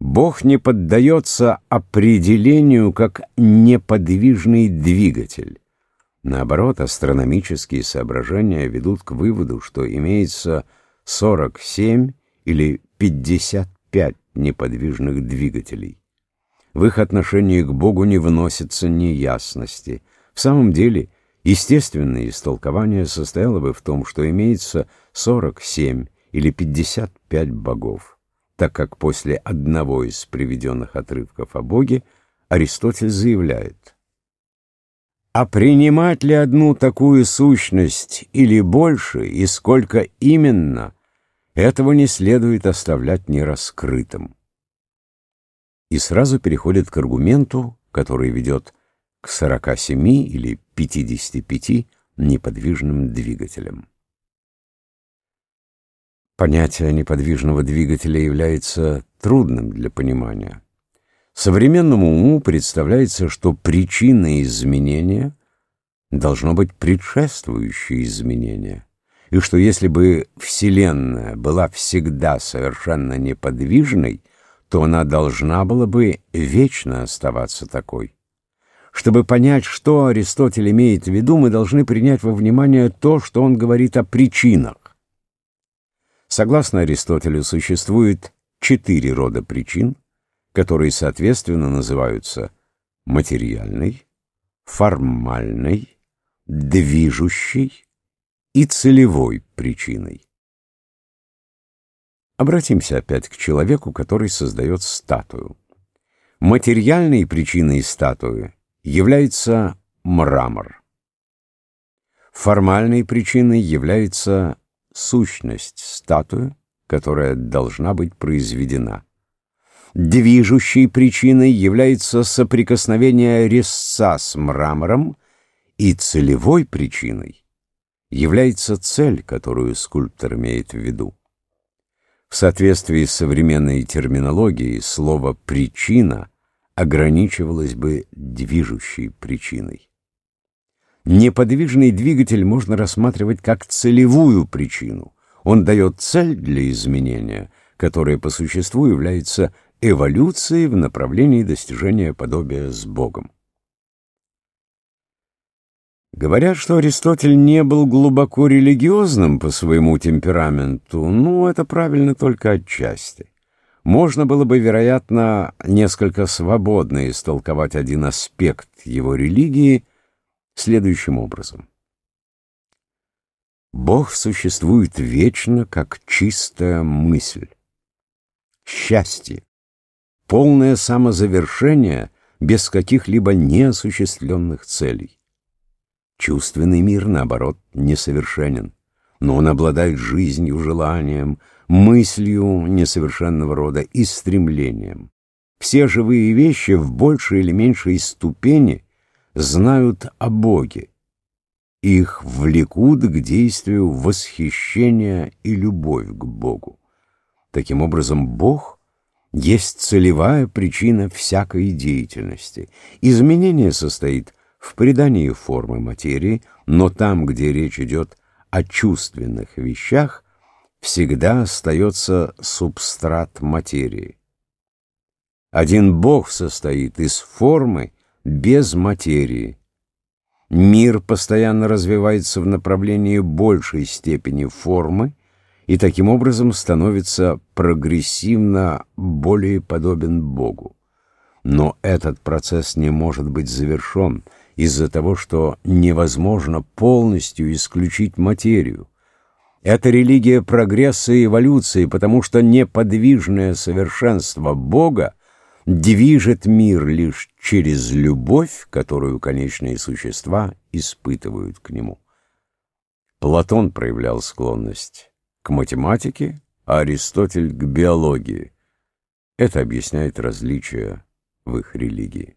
Бог не поддается определению как неподвижный двигатель. Наоборот, астрономические соображения ведут к выводу, что имеется 47 или 55 неподвижных двигателей. В их отношении к Богу не вносятся неясности. В самом деле, естественное истолкование состояло бы в том, что имеется 47 или 55 богов так как после одного из приведенных отрывков о Боге Аристотель заявляет «А принимать ли одну такую сущность или больше, и сколько именно, этого не следует оставлять нераскрытым». И сразу переходит к аргументу, который ведет к 47 или 55 неподвижным двигателям. Понятие неподвижного двигателя является трудным для понимания. Современному уму представляется, что причиной изменения должно быть предшествующее изменение, и что если бы Вселенная была всегда совершенно неподвижной, то она должна была бы вечно оставаться такой. Чтобы понять, что Аристотель имеет в виду, мы должны принять во внимание то, что он говорит о причинах. Согласно Аристотелю, существует четыре рода причин, которые, соответственно, называются материальной, формальной, движущей и целевой причиной. Обратимся опять к человеку, который создает статую. Материальной причиной статуи является мрамор. Формальной причиной является сущность статуи, которая должна быть произведена. Движущей причиной является соприкосновение резца с мрамором, и целевой причиной является цель, которую скульптор имеет в виду. В соответствии с современной терминологией слово «причина» ограничивалось бы движущей причиной. Неподвижный двигатель можно рассматривать как целевую причину. Он дает цель для изменения, которая по существу является эволюцией в направлении достижения подобия с Богом. Говорят, что Аристотель не был глубоко религиозным по своему темпераменту, но это правильно только отчасти. Можно было бы, вероятно, несколько свободно истолковать один аспект его религии – следующим образом. Бог существует вечно, как чистая мысль. Счастье, полное самозавершение без каких-либо неосуществленных целей. Чувственный мир, наоборот, несовершенен, но он обладает жизнью, желанием, мыслью несовершенного рода и стремлением. Все живые вещи в большей или меньшей ступени – знают о Боге. Их влекут к действию восхищения и любовь к Богу. Таким образом, Бог есть целевая причина всякой деятельности. Изменение состоит в придании формы материи, но там, где речь идет о чувственных вещах, всегда остается субстрат материи. Один Бог состоит из формы без материи. Мир постоянно развивается в направлении большей степени формы и таким образом становится прогрессивно более подобен Богу. Но этот процесс не может быть завершен из-за того, что невозможно полностью исключить материю. Это религия прогресса и эволюции, потому что неподвижное совершенство Бога движет мир лишь через любовь, которую конечные существа испытывают к нему. Платон проявлял склонность к математике, а Аристотель — к биологии. Это объясняет различия в их религии.